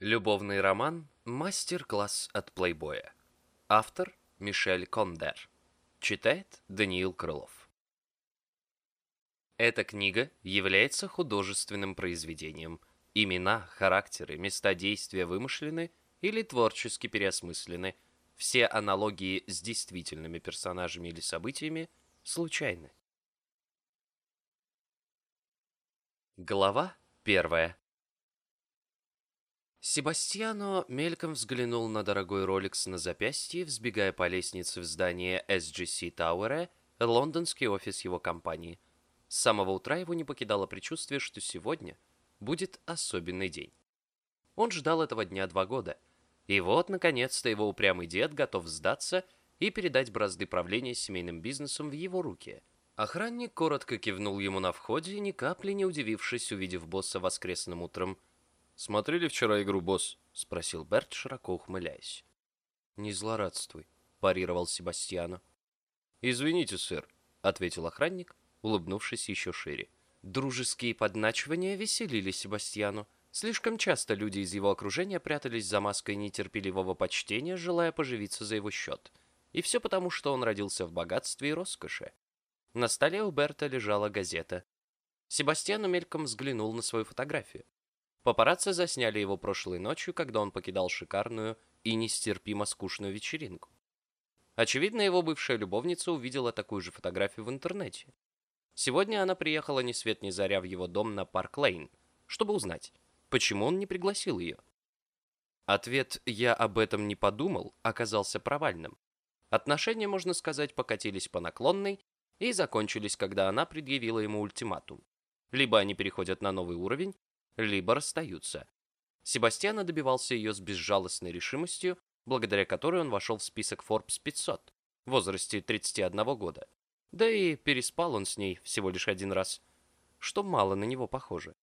Любовный роман «Мастер-класс от плейбоя». Автор Мишель Кондер. Читает Даниил Крылов. Эта книга является художественным произведением. Имена, характеры, места действия вымышлены или творчески переосмыслены. Все аналогии с действительными персонажами или событиями случайны. Глава первая. Себастьяно мельком взглянул на дорогой роликс на запястье, взбегая по лестнице в здание SGC Tower, лондонский офис его компании. С самого утра его не покидало предчувствие, что сегодня будет особенный день. Он ждал этого дня два года. И вот, наконец-то, его упрямый дед готов сдаться и передать бразды правления семейным бизнесом в его руки. Охранник коротко кивнул ему на входе, ни капли не удивившись, увидев босса воскресным утром. «Смотрели вчера игру, босс?» — спросил Берт, широко ухмыляясь. «Не злорадствуй», — парировал Себастьяно. «Извините, сэр», — ответил охранник, улыбнувшись еще шире. Дружеские подначивания веселили Себастьяну. Слишком часто люди из его окружения прятались за маской нетерпеливого почтения, желая поживиться за его счет. И все потому, что он родился в богатстве и роскоши. На столе у Берта лежала газета. Себастьян мельком взглянул на свою фотографию. Папарацци засняли его прошлой ночью, когда он покидал шикарную и нестерпимо скучную вечеринку. Очевидно, его бывшая любовница увидела такую же фотографию в интернете. Сегодня она приехала ни свет ни заря в его дом на Парк-Лейн, чтобы узнать, почему он не пригласил ее. Ответ «я об этом не подумал» оказался провальным. Отношения, можно сказать, покатились по наклонной и закончились, когда она предъявила ему ультиматум. Либо они переходят на новый уровень, либо расстаются. Себастьяна добивался ее с безжалостной решимостью, благодаря которой он вошел в список Forbes 500 в возрасте 31 года. Да и переспал он с ней всего лишь один раз, что мало на него похоже.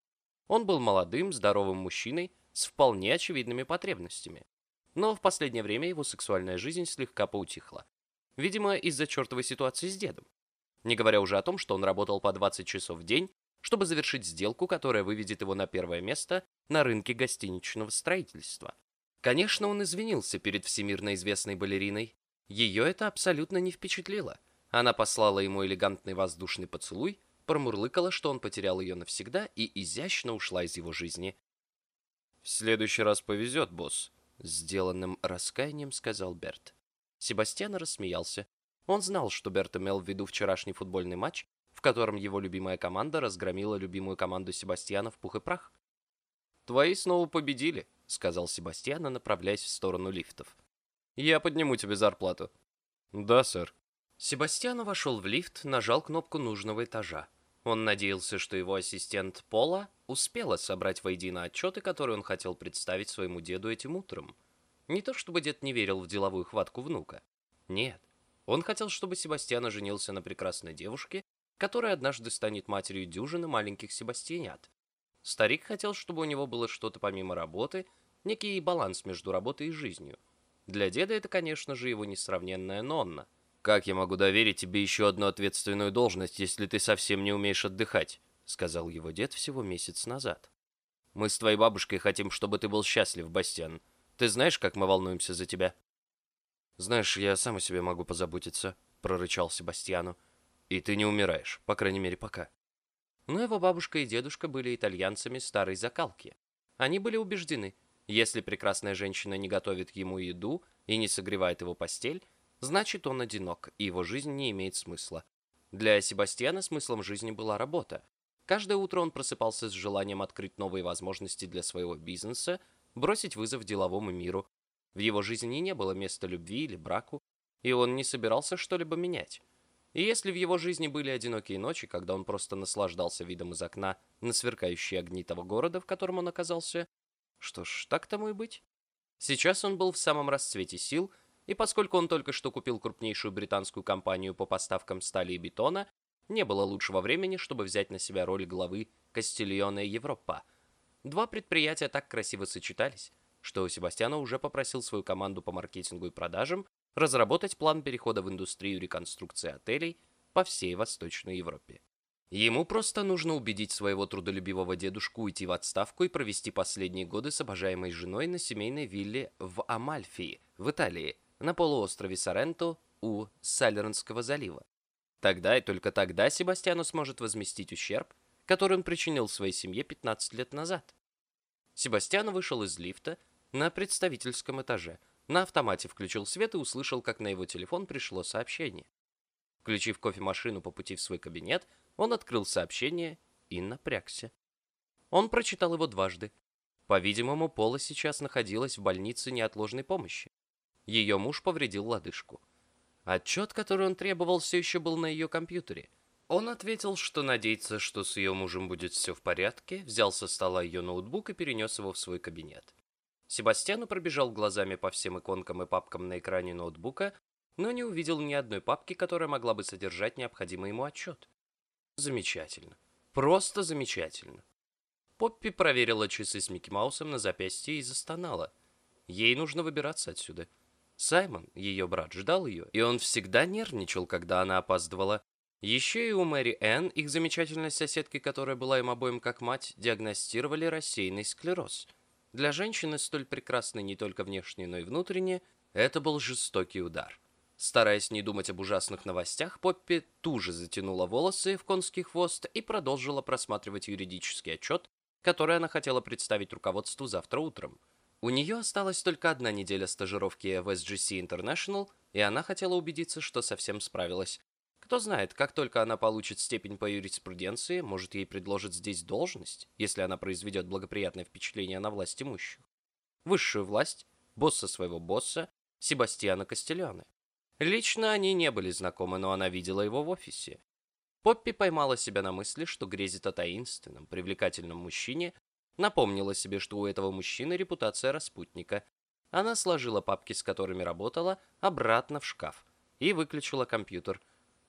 Он был молодым, здоровым мужчиной с вполне очевидными потребностями. Но в последнее время его сексуальная жизнь слегка поутихла. Видимо, из-за чертовой ситуации с дедом. Не говоря уже о том, что он работал по 20 часов в день чтобы завершить сделку, которая выведет его на первое место на рынке гостиничного строительства. Конечно, он извинился перед всемирно известной балериной. Ее это абсолютно не впечатлило. Она послала ему элегантный воздушный поцелуй, промурлыкала, что он потерял ее навсегда и изящно ушла из его жизни. «В следующий раз повезет, босс», — сделанным раскаянием сказал Берт. Себастьян рассмеялся. Он знал, что Берт имел в виду вчерашний футбольный матч, котором его любимая команда разгромила любимую команду Себастьяна в пух и прах. «Твои снова победили», — сказал Себастьян, направляясь в сторону лифтов. «Я подниму тебе зарплату». «Да, сэр». Себастьян вошел в лифт, нажал кнопку нужного этажа. Он надеялся, что его ассистент Пола успела собрать воедино отчеты, которые он хотел представить своему деду этим утром. Не то чтобы дед не верил в деловую хватку внука. Нет. Он хотел, чтобы Себастьян женился на прекрасной девушке которая однажды станет матерью дюжины маленьких себастьянят. Старик хотел, чтобы у него было что-то помимо работы, некий баланс между работой и жизнью. Для деда это, конечно же, его несравненная Нонна. «Как я могу доверить тебе еще одну ответственную должность, если ты совсем не умеешь отдыхать?» — сказал его дед всего месяц назад. «Мы с твоей бабушкой хотим, чтобы ты был счастлив, Бастиан. Ты знаешь, как мы волнуемся за тебя?» «Знаешь, я сам о себе могу позаботиться», — прорычал Себастьяну. И ты не умираешь, по крайней мере, пока. Но его бабушка и дедушка были итальянцами старой закалки. Они были убеждены, если прекрасная женщина не готовит ему еду и не согревает его постель, значит он одинок, и его жизнь не имеет смысла. Для Себастьяна смыслом жизни была работа. Каждое утро он просыпался с желанием открыть новые возможности для своего бизнеса, бросить вызов деловому миру. В его жизни не было места любви или браку, и он не собирался что-либо менять. И если в его жизни были одинокие ночи, когда он просто наслаждался видом из окна на сверкающие огни того города, в котором он оказался, что ж, так тому и быть. Сейчас он был в самом расцвете сил, и поскольку он только что купил крупнейшую британскую компанию по поставкам стали и бетона, не было лучшего времени, чтобы взять на себя роль главы Кастильона Европа. Два предприятия так красиво сочетались, что Себастьяно уже попросил свою команду по маркетингу и продажам разработать план перехода в индустрию реконструкции отелей по всей Восточной Европе. Ему просто нужно убедить своего трудолюбивого дедушку уйти в отставку и провести последние годы с обожаемой женой на семейной вилле в Амальфии, в Италии, на полуострове Соренто у Салернского залива. Тогда и только тогда Себастьяну сможет возместить ущерб, который он причинил своей семье 15 лет назад. Себастьян вышел из лифта на представительском этаже, на автомате включил свет и услышал, как на его телефон пришло сообщение. Включив кофемашину по пути в свой кабинет, он открыл сообщение и напрягся. Он прочитал его дважды. По-видимому, Пола сейчас находилась в больнице неотложной помощи. Ее муж повредил лодыжку. Отчет, который он требовал, все еще был на ее компьютере. Он ответил, что надеется, что с ее мужем будет все в порядке, взял со стола ее ноутбук и перенес его в свой кабинет. Себастьяну пробежал глазами по всем иконкам и папкам на экране ноутбука, но не увидел ни одной папки, которая могла бы содержать необходимый ему отчет. Замечательно. Просто замечательно. Поппи проверила часы с Микки Маусом на запястье и застонала. Ей нужно выбираться отсюда. Саймон, ее брат, ждал ее, и он всегда нервничал, когда она опаздывала. Еще и у Мэри Энн, их замечательной соседки, которая была им обоим как мать, диагностировали рассеянный склероз. Для женщины, столь прекрасной не только внешне, но и внутренне, это был жестокий удар. Стараясь не думать об ужасных новостях, Поппи туже затянула волосы в конский хвост и продолжила просматривать юридический отчет, который она хотела представить руководству завтра утром. У нее осталась только одна неделя стажировки в SGC International, и она хотела убедиться, что совсем справилась. Кто знает, как только она получит степень по юриспруденции, может ей предложат здесь должность, если она произведет благоприятное впечатление на власть имущих. Высшую власть, босса своего босса, Себастьяна Кастельоне. Лично они не были знакомы, но она видела его в офисе. Поппи поймала себя на мысли, что грезит о таинственном, привлекательном мужчине, Напомнила себе, что у этого мужчины репутация распутника. Она сложила папки, с которыми работала, обратно в шкаф и выключила компьютер.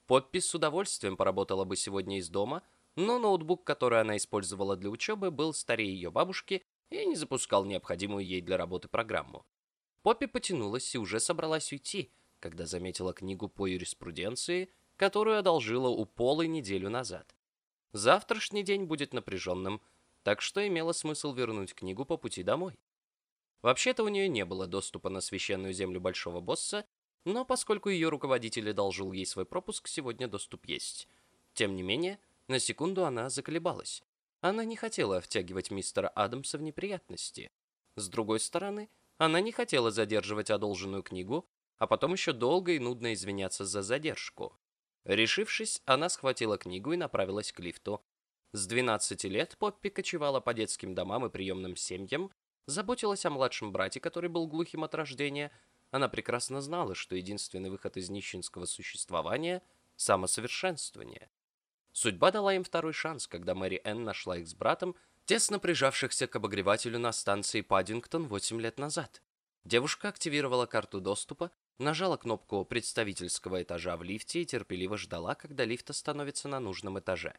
Поппи с удовольствием поработала бы сегодня из дома, но ноутбук, который она использовала для учебы, был старее ее бабушки и не запускал необходимую ей для работы программу. Поппи потянулась и уже собралась уйти, когда заметила книгу по юриспруденции, которую одолжила у Полы неделю назад. Завтрашний день будет напряженным – так что имело смысл вернуть книгу по пути домой. Вообще-то у нее не было доступа на священную землю Большого Босса, но поскольку ее руководитель одолжил ей свой пропуск, сегодня доступ есть. Тем не менее, на секунду она заколебалась. Она не хотела втягивать мистера Адамса в неприятности. С другой стороны, она не хотела задерживать одолженную книгу, а потом еще долго и нудно извиняться за задержку. Решившись, она схватила книгу и направилась к лифту, с 12 лет Поппи кочевала по детским домам и приемным семьям, заботилась о младшем брате, который был глухим от рождения. Она прекрасно знала, что единственный выход из нищенского существования – самосовершенствование. Судьба дала им второй шанс, когда Мэри Энн нашла их с братом, тесно прижавшихся к обогревателю на станции Паддингтон 8 лет назад. Девушка активировала карту доступа, нажала кнопку представительского этажа в лифте и терпеливо ждала, когда лифт остановится на нужном этаже.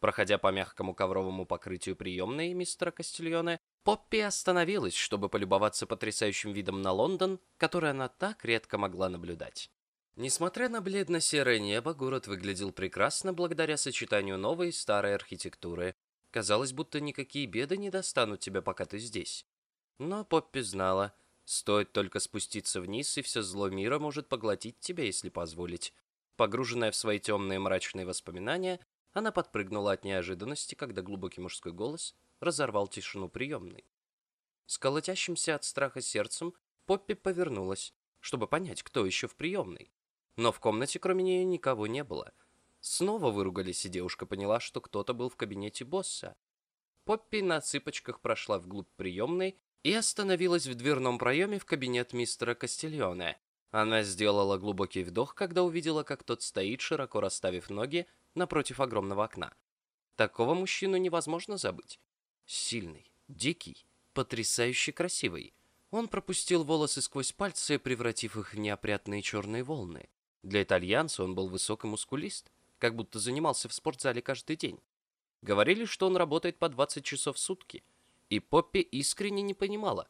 Проходя по мягкому ковровому покрытию приемной мистера Кастильоне, Поппи остановилась, чтобы полюбоваться потрясающим видом на Лондон, который она так редко могла наблюдать. Несмотря на бледно-серое небо, город выглядел прекрасно благодаря сочетанию новой и старой архитектуры. Казалось, будто никакие беды не достанут тебя, пока ты здесь. Но Поппи знала, стоит только спуститься вниз, и все зло мира может поглотить тебя, если позволить. Погруженная в свои темные мрачные воспоминания, она подпрыгнула от неожиданности, когда глубокий мужской голос разорвал тишину приемной. С колотящимся от страха сердцем Поппи повернулась, чтобы понять, кто еще в приемной. Но в комнате кроме нее никого не было. Снова выругались, и девушка поняла, что кто-то был в кабинете босса. Поппи на цыпочках прошла вглубь приемной и остановилась в дверном проеме в кабинет мистера Кастильоне. Она сделала глубокий вдох, когда увидела, как тот стоит, широко расставив ноги, напротив огромного окна. Такого мужчину невозможно забыть. Сильный, дикий, потрясающе красивый. Он пропустил волосы сквозь пальцы, превратив их в неопрятные черные волны. Для итальянца он был высок и мускулист, как будто занимался в спортзале каждый день. Говорили, что он работает по 20 часов в сутки, и Поппи искренне не понимала,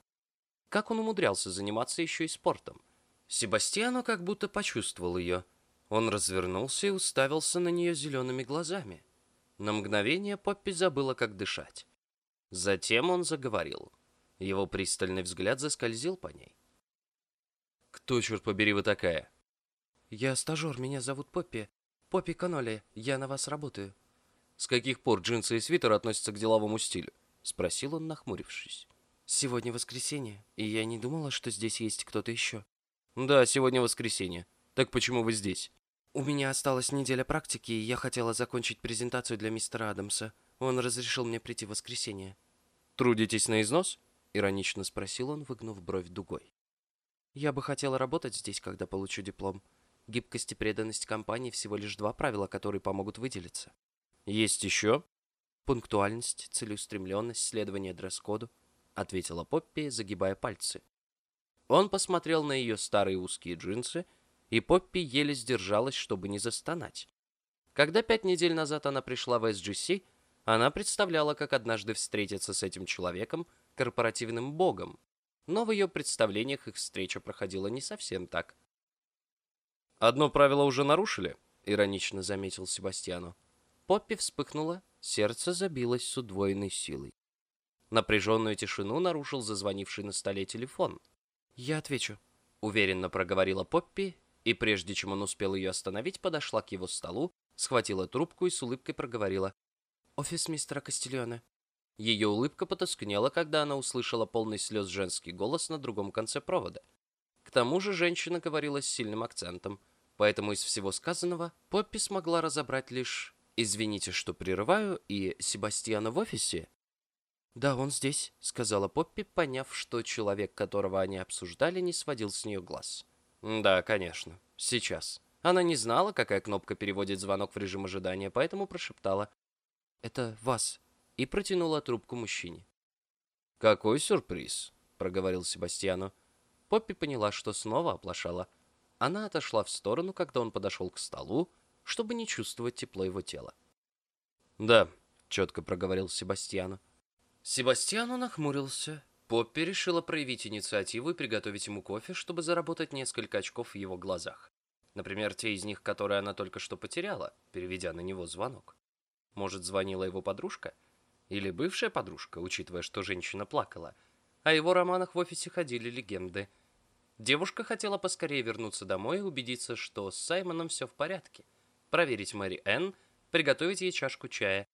как он умудрялся заниматься еще и спортом. Себастьяно как будто почувствовал ее – он развернулся и уставился на нее зелеными глазами. На мгновение Поппи забыла, как дышать. Затем он заговорил. Его пристальный взгляд заскользил по ней. «Кто, черт побери, вы такая?» «Я стажер, меня зовут Поппи. Поппи Каноли, я на вас работаю». «С каких пор джинсы и свитер относятся к деловому стилю?» — спросил он, нахмурившись. «Сегодня воскресенье, и я не думала, что здесь есть кто-то еще». «Да, сегодня воскресенье. Так почему вы здесь?» «У меня осталась неделя практики, и я хотела закончить презентацию для мистера Адамса. Он разрешил мне прийти в воскресенье». «Трудитесь на износ?» — иронично спросил он, выгнув бровь дугой. «Я бы хотела работать здесь, когда получу диплом. Гибкость и преданность компании всего лишь два правила, которые помогут выделиться». «Есть еще?» «Пунктуальность, целеустремленность, следование дресс-коду», — ответила Поппи, загибая пальцы. Он посмотрел на ее старые узкие джинсы, и Поппи еле сдержалась, чтобы не застонать. Когда пять недель назад она пришла в SGC, она представляла, как однажды встретиться с этим человеком, корпоративным богом, но в ее представлениях их встреча проходила не совсем так. «Одно правило уже нарушили», — иронично заметил Себастьяну. Поппи вспыхнула, сердце забилось с удвоенной силой. Напряженную тишину нарушил зазвонивший на столе телефон. «Я отвечу», — уверенно проговорила Поппи, и прежде чем он успел ее остановить, подошла к его столу, схватила трубку и с улыбкой проговорила. «Офис мистера Кастильона». Ее улыбка потускнела, когда она услышала полный слез женский голос на другом конце провода. К тому же женщина говорила с сильным акцентом, поэтому из всего сказанного Поппи смогла разобрать лишь «Извините, что прерываю» и «Себастьяна в офисе». «Да, он здесь», — сказала Поппи, поняв, что человек, которого они обсуждали, не сводил с нее глаз. «Да, конечно. Сейчас». Она не знала, какая кнопка переводит звонок в режим ожидания, поэтому прошептала это вас», и протянула трубку мужчине. «Какой сюрприз», — проговорил Себастьяну. Поппи поняла, что снова оплошала. Она отошла в сторону, когда он подошел к столу, чтобы не чувствовать тепло его тела. «Да», — четко проговорил Себастьяну. Себастьяну нахмурился. Поппи решила проявить инициативу и приготовить ему кофе, чтобы заработать несколько очков в его глазах. Например, те из них, которые она только что потеряла, переведя на него звонок. Может, звонила его подружка? Или бывшая подружка, учитывая, что женщина плакала. О его романах в офисе ходили легенды. Девушка хотела поскорее вернуться домой и убедиться, что с Саймоном все в порядке. Проверить Мэри Энн, приготовить ей чашку чая.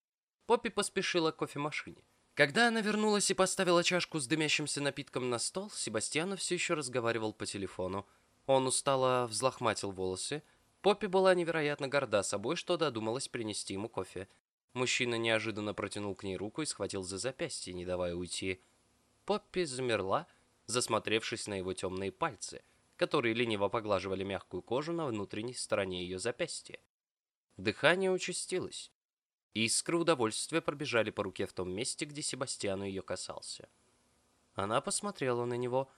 Поппи поспешила к кофемашине. Когда она вернулась и поставила чашку с дымящимся напитком на стол, Себастьяну все еще разговаривал по телефону. Он устало взлохматил волосы. Поппи была невероятно горда собой, что додумалась принести ему кофе. Мужчина неожиданно протянул к ней руку и схватил за запястье, не давая уйти. Поппи замерла, засмотревшись на его темные пальцы, которые лениво поглаживали мягкую кожу на внутренней стороне ее запястья. Дыхание участилось. Искры удовольствия пробежали по руке в том месте, где Себастьяну ее касался. Она посмотрела на него.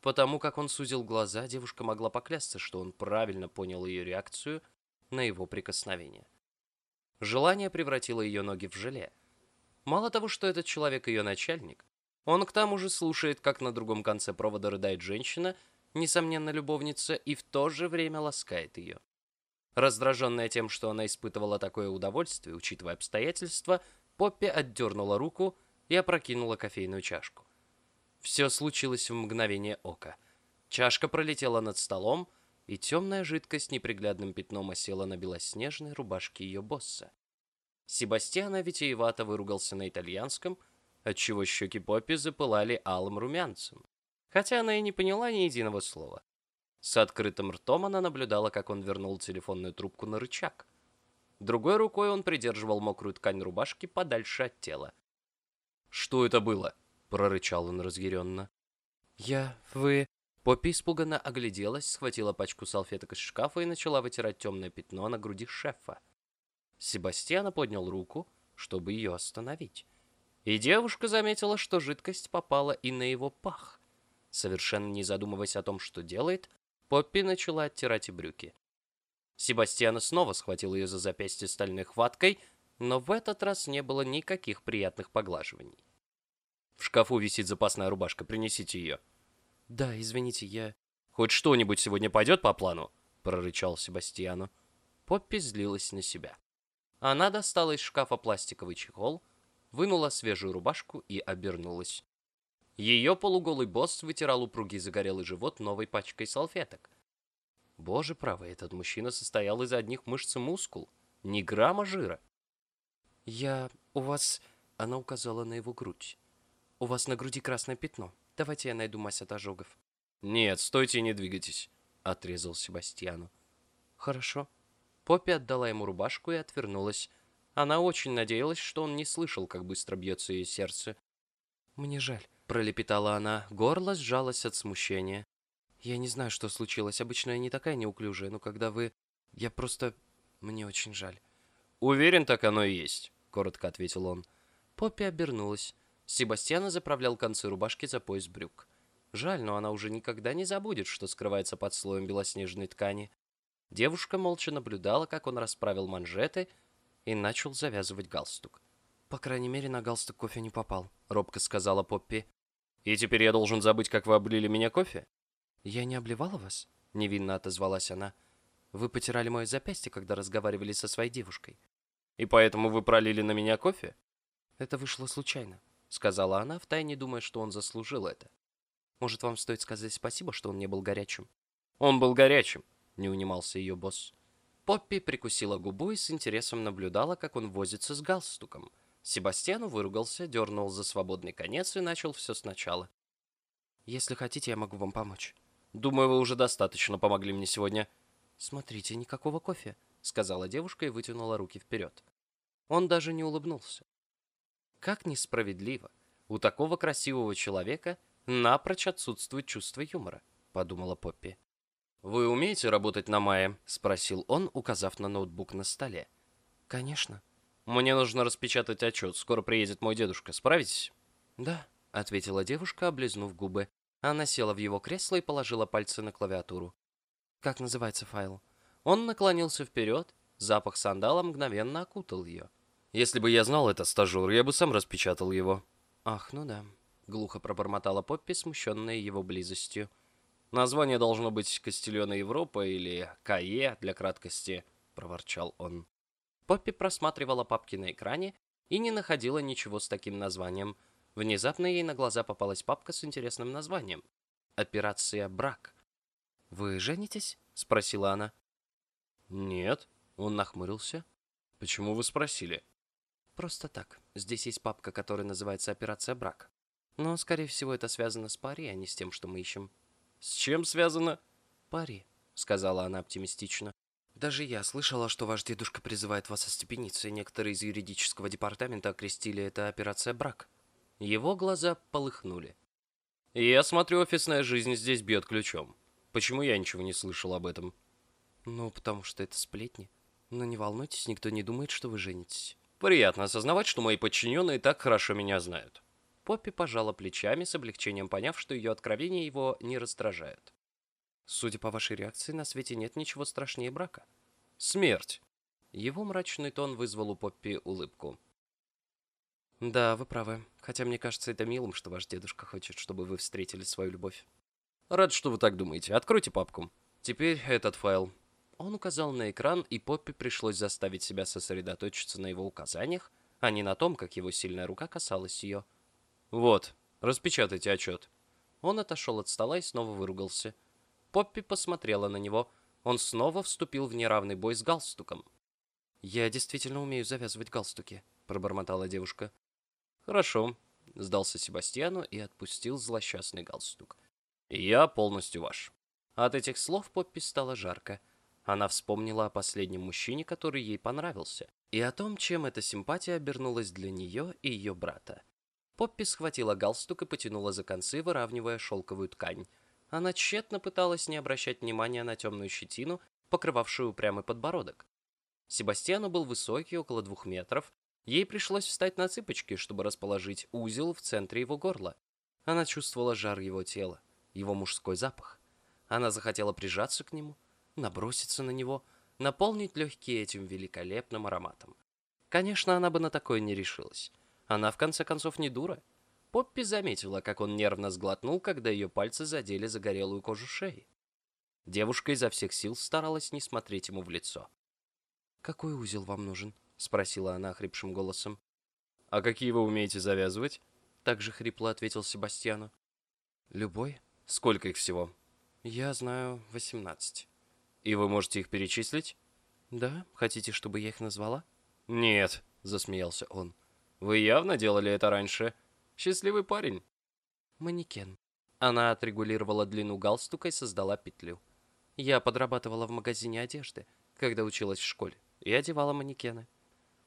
Потому как он сузил глаза, девушка могла поклясться, что он правильно понял ее реакцию на его прикосновение. Желание превратило ее ноги в желе. Мало того, что этот человек ее начальник, он к тому же слушает, как на другом конце провода рыдает женщина, несомненно любовница, и в то же время ласкает ее. Раздраженная тем, что она испытывала такое удовольствие, учитывая обстоятельства, Поппи отдернула руку и опрокинула кофейную чашку. Все случилось в мгновение ока. Чашка пролетела над столом, и темная жидкость неприглядным пятном осела на белоснежной рубашке ее босса. Себастьяна витиевато выругался на итальянском, отчего щеки Поппи запылали алым румянцем, хотя она и не поняла ни единого слова. С открытым ртом она наблюдала, как он вернул телефонную трубку на рычаг. Другой рукой он придерживал мокрую ткань рубашки подальше от тела. «Что это было?» — прорычал он разъяренно. «Я... вы...» Поппи испуганно огляделась, схватила пачку салфеток из шкафа и начала вытирать темное пятно на груди шефа. Себастьяна поднял руку, чтобы ее остановить. И девушка заметила, что жидкость попала и на его пах. Совершенно не задумываясь о том, что делает, Поппи начала оттирать и брюки. Себастьяна снова схватил ее за запястье стальной хваткой, но в этот раз не было никаких приятных поглаживаний. «В шкафу висит запасная рубашка, принесите ее», «Да, извините, я...» «Хоть что-нибудь сегодня пойдет по плану?» — прорычал Себастьяну. Поппи злилась на себя. Она достала из шкафа пластиковый чехол, вынула свежую рубашку и обернулась. Ее полуголый босс вытирал упругий загорелый живот новой пачкой салфеток. Боже правый, этот мужчина состоял из одних мышц и мускул, ни грамма жира. «Я... у вас...» — она указала на его грудь. «У вас на груди красное пятно. Давайте я найду мазь от ожогов». «Нет, стойте и не двигайтесь», — отрезал Себастьяну. «Хорошо». Поппи отдала ему рубашку и отвернулась. Она очень надеялась, что он не слышал, как быстро бьется ее сердце. «Мне жаль», — пролепетала она. Горло сжалось от смущения. «Я не знаю, что случилось. Обычно я не такая неуклюжая, но когда вы... Я просто... Мне очень жаль». «Уверен, так оно и есть», — коротко ответил он. Поппи обернулась. Себастьяна заправлял концы рубашки за пояс брюк. Жаль, но она уже никогда не забудет, что скрывается под слоем белоснежной ткани. Девушка молча наблюдала, как он расправил манжеты и начал завязывать галстук. «По крайней мере, на галстук кофе не попал», — робко сказала Поппи. «И теперь я должен забыть, как вы облили меня кофе?» «Я не обливала вас?» — невинно отозвалась она. «Вы потирали мое запястье, когда разговаривали со своей девушкой». «И поэтому вы пролили на меня кофе?» «Это вышло случайно», — сказала она, втайне думая, что он заслужил это. Может, вам стоит сказать спасибо, что он не был горячим?» «Он был горячим», — не унимался ее босс. Поппи прикусила губу и с интересом наблюдала, как он возится с галстуком. Себастьяну выругался, дернул за свободный конец и начал все сначала. «Если хотите, я могу вам помочь». «Думаю, вы уже достаточно помогли мне сегодня». «Смотрите, никакого кофе», — сказала девушка и вытянула руки вперед. Он даже не улыбнулся. Как несправедливо. У такого красивого человека напрочь отсутствует чувство юмора, подумала Поппи. «Вы умеете работать на Мае?» — спросил он, указав на ноутбук на столе. «Конечно». «Мне нужно распечатать отчет. Скоро приедет мой дедушка. Справитесь?» «Да», — ответила девушка, облизнув губы. Она села в его кресло и положила пальцы на клавиатуру. «Как называется файл?» Он наклонился вперед. Запах сандала мгновенно окутал ее. «Если бы я знал это, стажер, я бы сам распечатал его». «Ах, ну да», — глухо пробормотала Поппи, смущенная его близостью. «Название должно быть Кастильона Европа или КАЕ для краткости», — проворчал он. Поппи просматривала папки на экране и не находила ничего с таким названием. Внезапно ей на глаза попалась папка с интересным названием. «Операция брак». «Вы женитесь?» — спросила она. «Нет», — он нахмурился. «Почему вы спросили?» Просто так. Здесь есть папка, которая называется «Операция брак». Но, скорее всего, это связано с пари, а не с тем, что мы ищем. «С чем связано?» «Пари», — сказала она оптимистично. «Даже я слышала, что ваш дедушка призывает вас остепениться, и некоторые из юридического департамента окрестили это «Операция брак». Его глаза полыхнули. «Я смотрю, офисная жизнь здесь бьет ключом. Почему я ничего не слышал об этом?» «Ну, потому что это сплетни. Но не волнуйтесь, никто не думает, что вы женитесь». Приятно осознавать, что мои подчиненные так хорошо меня знают. Поппи пожала плечами, с облегчением поняв, что ее откровения его не раздражают. Судя по вашей реакции, на свете нет ничего страшнее брака. Смерть. Его мрачный тон вызвал у Поппи улыбку. Да, вы правы. Хотя мне кажется это милым, что ваш дедушка хочет, чтобы вы встретили свою любовь. Рад, что вы так думаете. Откройте папку. Теперь этот файл. Он указал на экран, и Поппи пришлось заставить себя сосредоточиться на его указаниях, а не на том, как его сильная рука касалась ее. «Вот, распечатайте отчет». Он отошел от стола и снова выругался. Поппи посмотрела на него. Он снова вступил в неравный бой с галстуком. «Я действительно умею завязывать галстуки», — пробормотала девушка. «Хорошо», — сдался Себастьяну и отпустил злосчастный галстук. «Я полностью ваш». От этих слов Поппи стало жарко. Она вспомнила о последнем мужчине, который ей понравился, и о том, чем эта симпатия обернулась для нее и ее брата. Поппи схватила галстук и потянула за концы, выравнивая шелковую ткань. Она тщетно пыталась не обращать внимания на темную щетину, покрывавшую прямый подбородок. Себастьяну был высокий, около двух метров. Ей пришлось встать на цыпочки, чтобы расположить узел в центре его горла. Она чувствовала жар его тела, его мужской запах. Она захотела прижаться к нему, наброситься на него, наполнить легкие этим великолепным ароматом. Конечно, она бы на такое не решилась. Она, в конце концов, не дура. Поппи заметила, как он нервно сглотнул, когда ее пальцы задели загорелую кожу шеи. Девушка изо всех сил старалась не смотреть ему в лицо. «Какой узел вам нужен?» спросила она хрипшим голосом. «А какие вы умеете завязывать?» Так же хрипло ответил Себастьяну. «Любой. Сколько их всего?» Я знаю восемнадцать. «И вы можете их перечислить?» Да? Хотите, чтобы я их назвала?» «Нет», — засмеялся он. «Вы явно делали это раньше. Счастливый парень». «Манекен». Она отрегулировала длину галстука и создала петлю. Я подрабатывала в магазине одежды, когда училась в школе, и одевала манекены.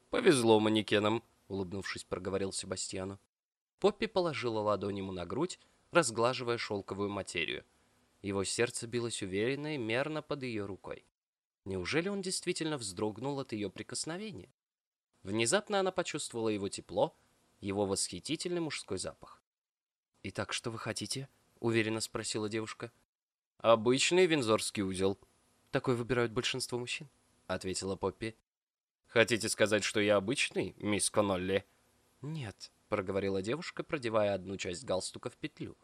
«Повезло манекенам», — улыбнувшись, проговорил Себастьяну. Поппи положила ладонь ему на грудь, разглаживая шелковую материю. Его сердце билось уверенно и мерно под ее рукой. Неужели он действительно вздрогнул от ее прикосновения? Внезапно она почувствовала его тепло, его восхитительный мужской запах. «Итак, что вы хотите?» — уверенно спросила девушка. «Обычный вензорский узел». «Такой выбирают большинство мужчин», — ответила Поппи. «Хотите сказать, что я обычный, мисс Коннолли?» «Нет», — проговорила девушка, продевая одну часть галстука в петлю.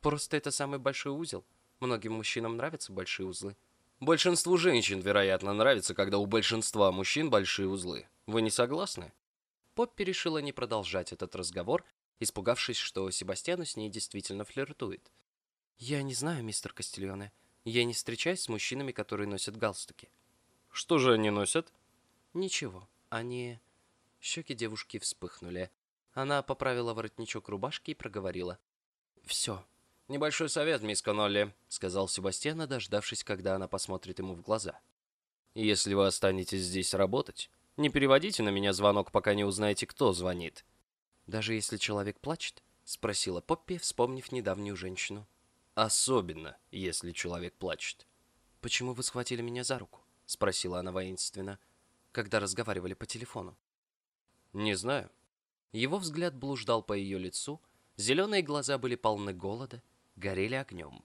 «Просто это самый большой узел. Многим мужчинам нравятся большие узлы». Большинству женщин, вероятно, нравится, когда у большинства мужчин большие узлы. Вы не согласны? Поппи решила не продолжать этот разговор, испугавшись, что Себастьяну с ней действительно флиртует. «Я не знаю, мистер Кастильоне. Я не встречаюсь с мужчинами, которые носят галстуки». «Что же они носят?» «Ничего. Они...» Щеки девушки вспыхнули. Она поправила воротничок рубашки и проговорила. «Все, «Небольшой совет, мисс Коннолли», — сказал Себастьян, дождавшись, когда она посмотрит ему в глаза. «Если вы останетесь здесь работать, не переводите на меня звонок, пока не узнаете, кто звонит». «Даже если человек плачет?» — спросила Поппи, вспомнив недавнюю женщину. «Особенно, если человек плачет». «Почему вы схватили меня за руку?» — спросила она воинственно, когда разговаривали по телефону. «Не знаю». Его взгляд блуждал по ее лицу, зеленые глаза были полны голода, горели огнем.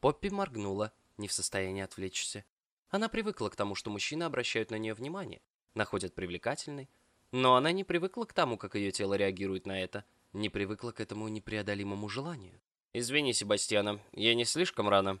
Поппи моргнула, не в состоянии отвлечься. Она привыкла к тому, что мужчины обращают на нее внимание, находят привлекательной, но она не привыкла к тому, как ее тело реагирует на это, не привыкла к этому непреодолимому желанию. «Извини, Себастьяна, я не слишком рано?»